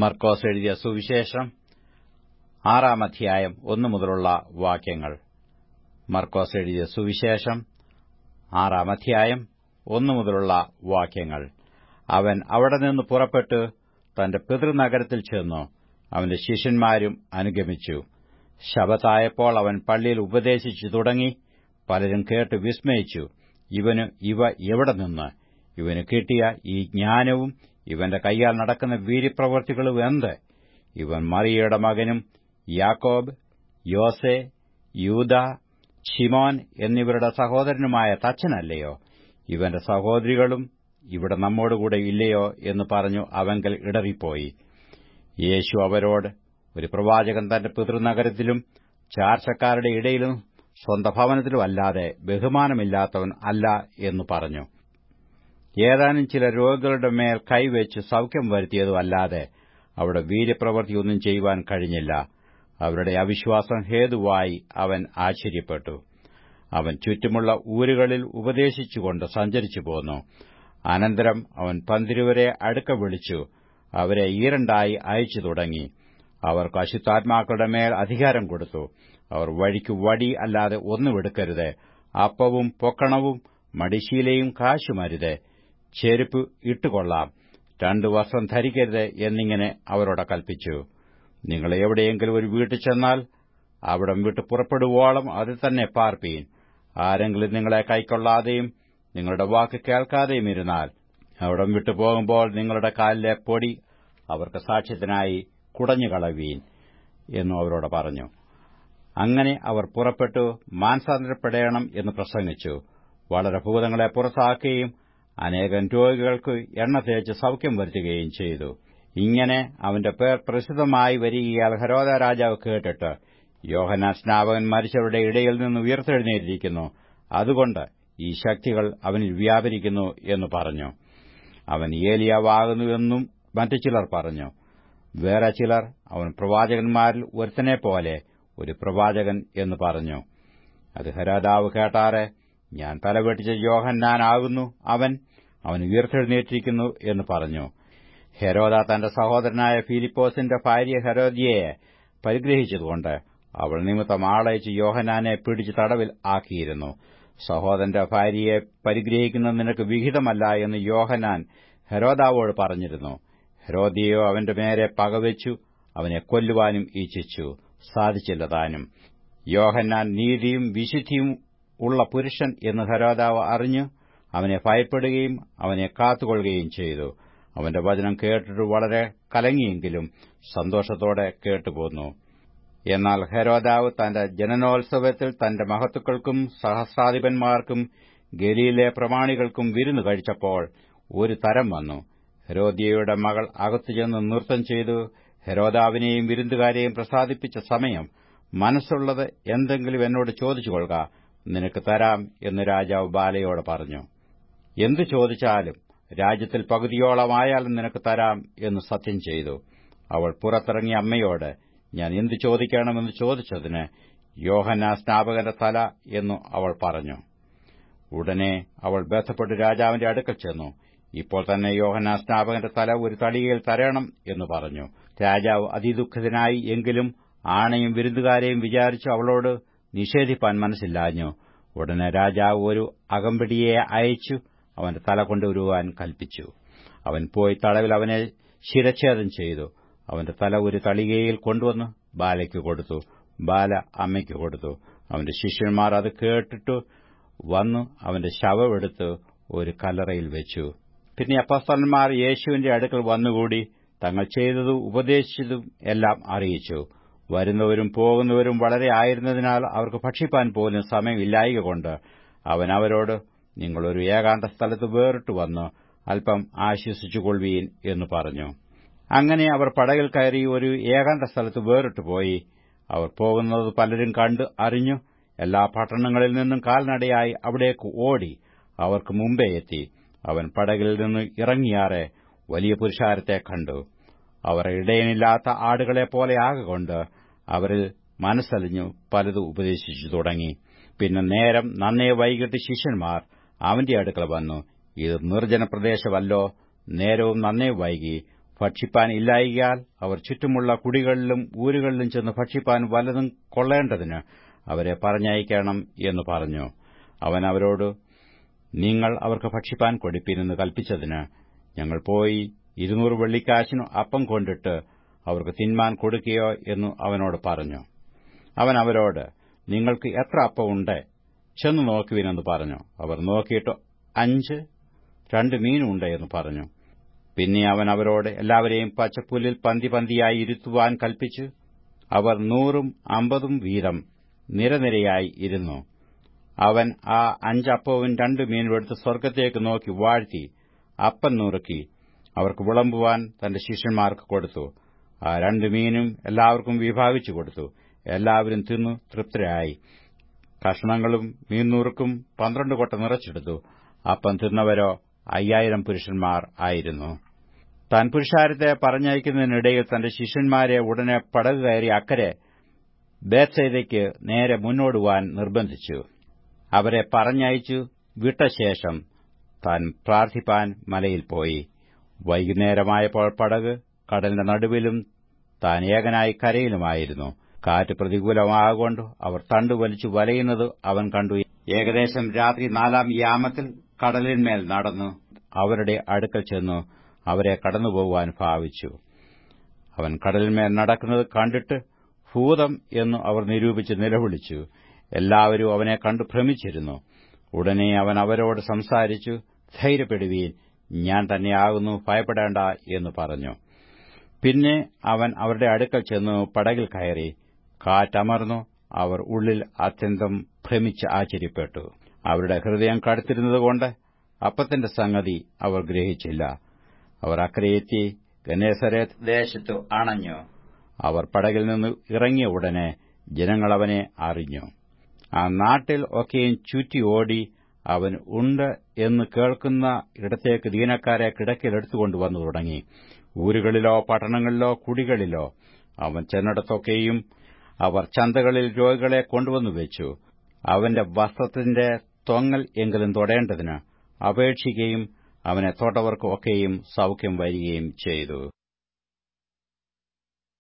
മർക്കോസ് എഴുതിയ സുവിശേഷം ആറാം അധ്യായം ഒന്നു മുതലുള്ള വാക്യങ്ങൾ. മർക്കോസ് എഴുതിയ സുവിശേഷം ആറാം അധ്യായം ഒന്നു മുതലുള്ള വാക്യങ്ങൾ. അവൻ അവിടെ നിന്ന് പുറപ്പെട്ട് തന്റെ പിതൃനഗരത്തിൽ ചെന്നു. അവന്റെ ശിഷ്യന്മാരും അനുഗമിച്ചു. ശബത്തായപ്പോൾ അവൻ പള്ളിയിൽ ഉപദേശിച്ചു തുടങ്ങി. പലരും കേട്ട് വിസ്മയിച്ചു. ഇവന് ഇവ എവിടെ നിന്ന്? ഇവന് കിട്ടിയ ഈ ജ്ഞാനവും ഇവന്റെ കൈയാൽ നടക്കുന്ന വീര്യപ്രവർത്തികളും എന്ത്? ഇവൻ മറിയയുടെ മകനും യാക്കോബ് യോസെ യൂത ഷിമോൻ എന്നിവരുടെ സഹോദരനുമായ തച്ചനല്ലയോ? ഇവന്റെ സഹോദരികളും ഇവിടെ നമ്മോടുകൂടെ ഇല്ലയോ എന്ന് പറഞ്ഞു അവങ്കൽ ഇടറിപ്പോയി. യേശു അവരോട് ഒരു പ്രവാചകൻ തന്റെ പിതൃനഗരത്തിലും ചാർച്ചക്കാരുടെ ഇടയിലും സ്വന്തഭവനത്തിലുമല്ലാതെ അല്ലാതെ ബഹുമാനമില്ലാത്തവൻ അല്ല എന്ന് പറഞ്ഞു. ഏതാനും ചില രോഗികളുടെ മേൽ കൈവച്ച് സൌഖ്യം വരുത്തിയതുമല്ലാതെ അവിടെ വീര്യപ്രവൃത്തിയൊന്നും ചെയ്യുവാൻ കഴിഞ്ഞില്ല. അവരുടെ അവിശ്വാസം ഹേതുവായി അവൻ ആശ്ചര്യപ്പെട്ടു. അവൻ ചുറ്റുമുള്ള ഊരുകളിൽ ഉപദേശിച്ചുകൊണ്ട് സഞ്ചരിച്ചു പോന്നു. അനന്തരം അവൻ പന്തിരുവരെ അടുക്ക വിളിച്ചു. അവരെ ഈരണ്ടായി അയച്ചു തുടങ്ങി. അവർക്ക് അശുദ്ധാത്മാക്കളുടെ മേൽ അധികാരം കൊടുത്തു. അവർ വഴിക്ക് വടി അല്ലാതെ ഒന്നും എടുക്കരുത്. അപ്പവും പൊക്കണവും മടിശീലയും കാശുമരുത്. ചെരുപ്പ് ഇട്ടുകൊള്ളാം. രണ്ടു വസ്ത്രം ധരിക്കരുത് എന്നിങ്ങനെ അവരോട് കൽപ്പിച്ചു. നിങ്ങൾ എവിടെയെങ്കിലും ഒരു വീട്ടിൽ ചെന്നാൽ അവിടം വിട്ട് പുറപ്പെടുവോളം അതിൽ തന്നെ പാർപ്പീൻ. ആരെങ്കിലും നിങ്ങളെ കൈക്കൊള്ളാതെയും നിങ്ങളുടെ വാക്ക് കേൾക്കാതെയും ഇരുന്നാൽ അവിടം വിട്ടു പോകുമ്പോൾ നിങ്ങളുടെ കാലിലെ പൊടി അവർക്ക് സാക്ഷ്യത്തിനായി കുടഞ്ഞുകളവീൻ എന്നു അവരോട് പറഞ്ഞു. അങ്ങനെ അവർ പുറപ്പെട്ടു. മാനസാന്തരപ്പെടേണം എന്ന് പ്രസംഗിച്ചു. വളരെ ഭൂതങ്ങളെ പുറത്താക്കുകയും അനേകം രോഗികൾക്ക് എണ്ണ തേച്ച് സൌഖ്യം വരുത്തുകയും ചെയ്തു. ഇങ്ങനെ അവന്റെ പേർ പ്രസിദ്ധമായി വരികയാൽ ഹരോദ രാജാവ് കേട്ടിട്ട് യോഹനാ സ്നാപകൻ മരിച്ചവരുടെ ഇടയിൽ നിന്ന് ഉയർത്തെഴുന്നേറ്റിരിക്കുന്നു. അതുകൊണ്ട് ഈ ശക്തികൾ അവനിൽ വ്യാപരിക്കുന്നു എന്ന് പറഞ്ഞു. അവൻ ഏലിയാവാകുന്നുവെന്നും മറ്റു ചിലർ പറഞ്ഞു. വേറെ ചിലർ അവൻ പ്രവാചകന്മാരിൽ ഒരുത്തനെ പോലെ ഒരു പ്രവാചകൻ എന്ന് പറഞ്ഞു. അത് ഹരോദാവ് കേട്ടാറെ ഞാൻ തലവെട്ടിച്ച യോഹന്നാനാകുന്നു അവൻ അവൻ ഉയർത്തെഴുന്നേറ്റിരിക്കുന്നു എന്ന് പറഞ്ഞു. ഹെരോദ തന്റെ സഹോദരനായ ഫിലിപ്പോസിന്റെ ഭാര്യ ഹെരോദിയെ പരിഗ്രഹിച്ചതുകൊണ്ട് അവൾ നിമിത്തം ആളയച്ച് യോഹനാനെ പിടിച്ച് തടവിൽ ആക്കിയിരുന്നു. സഹോദരന്റെ ഭാര്യയെ പരിഗ്രഹിക്കുന്നത് നിനക്ക് വിഹിതമല്ല എന്ന് യോഹനാൻ ഹെരോദാവോട് പറഞ്ഞിരുന്നു. ഹെരോദിയോ അവന്റെ മേരെ പകവെച്ചു അവനെ കൊല്ലുവാനും ഇച്ഛിച്ചു. സാധിച്ചില്ല താനും. യോഹന്നാൻ നീതിയും വിശുദ്ധിയും ഉള്ള പുരുഷൻ എന്ന് ഹരോദാവ് അറിഞ്ഞു അവനെ ഭയപ്പെടുകയും അവനെ കാത്തുകൊള്ളുകയും ചെയ്തു. അവന്റെ വചനം കേട്ടിട്ട് വളരെ കലങ്ങിയെങ്കിലും സന്തോഷത്തോടെ കേട്ടുപോന്നു. എന്നാൽ ഹെരോദാവ് തന്റെ ജനനോത്സവത്തിൽ തന്റെ മഹത്തുക്കൾക്കും സഹസ്രാധിപന്മാർക്കും ഗലീലെ പ്രമാണികൾക്കും വിരുന്നു കഴിച്ചപ്പോൾ ഒരു തരം വന്നു. ഹെരോദിയയുടെ മകൾ അകത്തുചെന്ന് നൃത്തം ചെയ്തു. ഹെരോദാവിനെയും വിരുന്നുകാരെയും പ്രസാദിപ്പിച്ച സമയം മനസ്സുള്ളത് എന്തെങ്കിലും എന്നോട് ചോദിച്ചുകൊള്ളുക. നിനക്ക് തരാം എന്ന് രാജാവ് ബാലയോട് പറഞ്ഞു. എന്തു ചോദിച്ചാലും രാജ്യത്തിൽ പകുതിയോളമായാലും നിനക്ക് തരാം എന്ന് സത്യം ചെയ്തു. അവൾ പുറത്തിറങ്ങിയ അമ്മയോട് ഞാൻ എന്തു ചോദിക്കണമെന്ന് ചോദിച്ചതിന് യോഹന്ന സ്നാപകന്റെ തല എന്നു അവൾ പറഞ്ഞു. ഉടനെ അവൾ ബന്ധപ്പെട്ട് രാജാവിന്റെ അടുക്കൽ ചെന്നു. ഇപ്പോൾ തന്നെ യോഹന്ന സ്നാപകന്റെ തല ഒരു തളികയിൽ തരണം എന്ന് പറഞ്ഞു. രാജാവ് അതിദുഃഖിതനായി എങ്കിലും ആണയും വിരുന്നുകാരെയും വിചാരിച്ചു അവളോട് നിഷേധിപ്പാൻ മനസ്സില്ലാഞ്ഞു? ഉടനെ രാജാവ് ഒരു അകമ്പടിയെ അയച്ചു അവന്റെ തല കൊണ്ടുവരുവാൻ കൽപ്പിച്ചു. അവൻ പോയി തടവിൽ അവനെ ശിരച്ഛേദം ചെയ്തു. അവന്റെ തല ഒരു തളികയിൽ കൊണ്ടുവന്ന് ബാലയ്ക്ക് കൊടുത്തു. ബാല അമ്മയ്ക്ക് കൊടുത്തു. അവന്റെ ശിഷ്യന്മാർ അത് കേട്ടിട്ടു വന്നു അവന്റെ ശവമെടുത്ത് ഒരു കല്ലറയിൽ വെച്ചു. പിന്നെ അപ്പസ്തന്മാർ യേശുവിന്റെ അടുക്കൽ വന്നുകൂടി തങ്ങൾ ചെയ്തതും ഉപദേശിച്ചതും എല്ലാം അറിയിച്ചു. വരുന്നവരും പോകുന്നവരും വളരെ ആയിരുന്നതിനാൽ അവർക്ക് ഭക്ഷിപ്പാൻ പോലും സമയമില്ലായിക കൊണ്ട് അവൻ അവരോട് നിങ്ങളൊരു ഏകാന്ത സ്ഥലത്ത് വേറിട്ട് വന്ന് അല്പം ആശ്വസിച്ചുകൊള്ളുവീൻ എന്ന് പറഞ്ഞു. അങ്ങനെ അവർ പടകിൽ കയറി ഒരു ഏകാന്ത സ്ഥലത്ത് വേറിട്ട് പോയി. അവർ പോകുന്നത് പലരും കണ്ട് അറിഞ്ഞു. എല്ലാ പട്ടണങ്ങളിൽ നിന്നും കാൽനടയായി അവിടേക്ക് ഓടി അവർക്ക് മുമ്പേ എത്തി. അവൻ പടകിൽ നിന്ന് ഇറങ്ങിയാറെ വലിയ പുരുഷാരത്തെ കണ്ടു. അവർ ഇടയനില്ലാത്ത ആടുകളെപ്പോലെ ആകൊണ്ട് അവരിൽ മനസ്സലിഞ്ഞു പലതും ഉപദേശിച്ചു തുടങ്ങി. പിന്നെ നേരം നന്നേ വൈകിട്ട് ശിഷ്യന്മാർ അവന്റെ അടുക്കള വന്നു. ഇത് നിർജന പ്രദേശമല്ലോ നേരവും നന്നേ വൈകി. ഭക്ഷിപ്പാൻ ഇല്ലായികയാൽ അവർ ചുറ്റുമുള്ള കുടികളിലും ഊരുകളിലും ചെന്ന് ഭക്ഷിപ്പാൻ വല്ലതും കൊള്ളേണ്ടതിന് അവരെ പറഞ്ഞയക്കണം എന്ന് പറഞ്ഞു. അവൻ അവരോട് നിങ്ങൾ അവർക്ക് ഭക്ഷിപ്പാൻ കൊടുപ്പിനെന്ന് കൽപ്പിച്ചതിന് ഞങ്ങൾ പോയി ഇരുന്നൂറ് വെള്ളിക്കാശിനു അപ്പം കൊണ്ടിട്ട് അവർക്ക് തിന്മാൻ കൊടുക്കുകയോ എന്ന് അവനോട് പറഞ്ഞു. അവൻ അവരോട് നിങ്ങൾക്ക് എത്ര അപ്പമുണ്ട് ചെന്ന് നോക്കുവിനെന്ന് പറഞ്ഞു. അവർ നോക്കിയിട്ട് അഞ്ച് രണ്ട് മീനുണ്ട് എന്ന് പറഞ്ഞു. പിന്നെ അവൻ അവരോട് എല്ലാവരെയും പച്ചപ്പുല്ലിൽ പന്തി പന്തിയായി ഇരുത്തുവാൻ കൽപ്പിച്ചു അവർ നൂറും അമ്പതും വീതം നിരനിരയായി ഇരുന്നു. അവൻ ആ അഞ്ചപ്പവും രണ്ടു മീനും എടുത്ത് സ്വർഗത്തേക്ക് നോക്കി വാഴ്ത്തി അപ്പം നുറുക്കി. അവർക്ക് വിളമ്പുവാൻ തന്റെ ശിഷ്യന്മാർക്ക് കൊടുത്തു. ആ രണ്ട് മീനും എല്ലാവർക്കും വിഭാവിച്ചു കൊടുത്തു. എല്ലാവരും തിന്നു തൃപ്തരായി. കഷ്ണങ്ങളും മീനൂറുക്കും പന്ത്രണ്ട് കൊട്ട നിറച്ചെടുത്തു. അപ്പം തിന്നവരോ അയ്യായിരം പുരുഷന്മാർ ആയിരുന്നു. താൻ പുരുഷാരത്തെ പറഞ്ഞയക്കുന്നതിനിടയിൽ തന്റെ ശിഷ്യന്മാരെ ഉടനെ പടക് കയറി അക്കരെ ബേത്സൈതയ്ക്ക് നേരെ മുന്നോടുവാൻ നിർബന്ധിച്ചു. അവരെ പറഞ്ഞയച്ചു വിട്ടശേഷം താൻ പ്രാർത്ഥിപ്പാൻ മലയിൽ പോയി. വൈകുന്നേരമായപ്പോൾ പടക് കടലിന്റെ നടുവിലും താൻ ഏകനായി കരയിലുമായിരുന്നു. കാറ്റ് പ്രതികൂലമാകൊണ്ട് അവർ തണ്ടുവലിച്ചു വലയുന്നത് അവൻ കണ്ടു. ഏകദേശം രാത്രി നാലാം യാമത്തിൽ കടലിന്മേൽ നടന്നു. അവരുടെ അടുക്കൽ ചെന്നു അവരെ കടന്നുപോകുവാൻ ഭാവിച്ചു. അവൻ കടലിന്മേൽ നടക്കുന്നത് കണ്ടിട്ട് ഭൂതം എന്ന് അവർ നിരൂപിച്ച് നിലവിളിച്ചു. എല്ലാവരും അവനെ കണ്ടു ഭ്രമിച്ചിരുന്നു. ഉടനെ അവൻ അവരോട് സംസാരിച്ചു ധൈര്യപ്പെടുവീൻ ഞാൻ തന്നെയാകുന്നു ഭയപ്പെടേണ്ട എന്ന് പറഞ്ഞു. പിന്നെ അവൻ അവരുടെ അടുക്കൽ ചെന്നു പടകിൽ കയറി. കാറ്റമർന്നു. അവർ ഉള്ളിൽ അത്യന്തം ഭ്രമിച്ച് ആശ്ചര്യപ്പെട്ടു. അവരുടെ ഹൃദയം കടുത്തിരുന്നതുകൊണ്ട് അപ്പത്തിന്റെ സംഗതി അവർ ഗ്രഹിച്ചില്ല. അവർ അക്കരയെത്തി ഗനേസരത്ത് ദേശത്തു അണഞ്ഞു. അവർ പടകിൽ നിന്ന് ഇറങ്ങിയ ഉടനെ ജനങ്ങൾ അവനെ അറിഞ്ഞു. ആ നാട്ടിൽ ഒക്കെയും ചുറ്റി ഓടി അവൻ ഉണ്ട് എന്ന് കേൾക്കുന്ന ഇടത്തേക്ക് ദീനക്കാരെ കിടക്കിലെടുത്തുകൊണ്ടുവന്നു തുടങ്ങി. ഊരുകളിലോ പട്ടണങ്ങളിലോ കുടികളിലോ അവൻ ചെന്നിടത്തൊക്കെയും അവർ ചന്തകളിൽ രോഗികളെ കൊണ്ടുവന്നു വെച്ചു. അവന്റെ വസ്ത്രത്തിന്റെ തൊങ്ങൽ എങ്കിലും തൊടേണ്ടതിന് അപേക്ഷിക്കുകയും അവനെ തൊട്ടവർക്ക് ഒക്കെയും സൌഖ്യം വരികയും ചെയ്തു.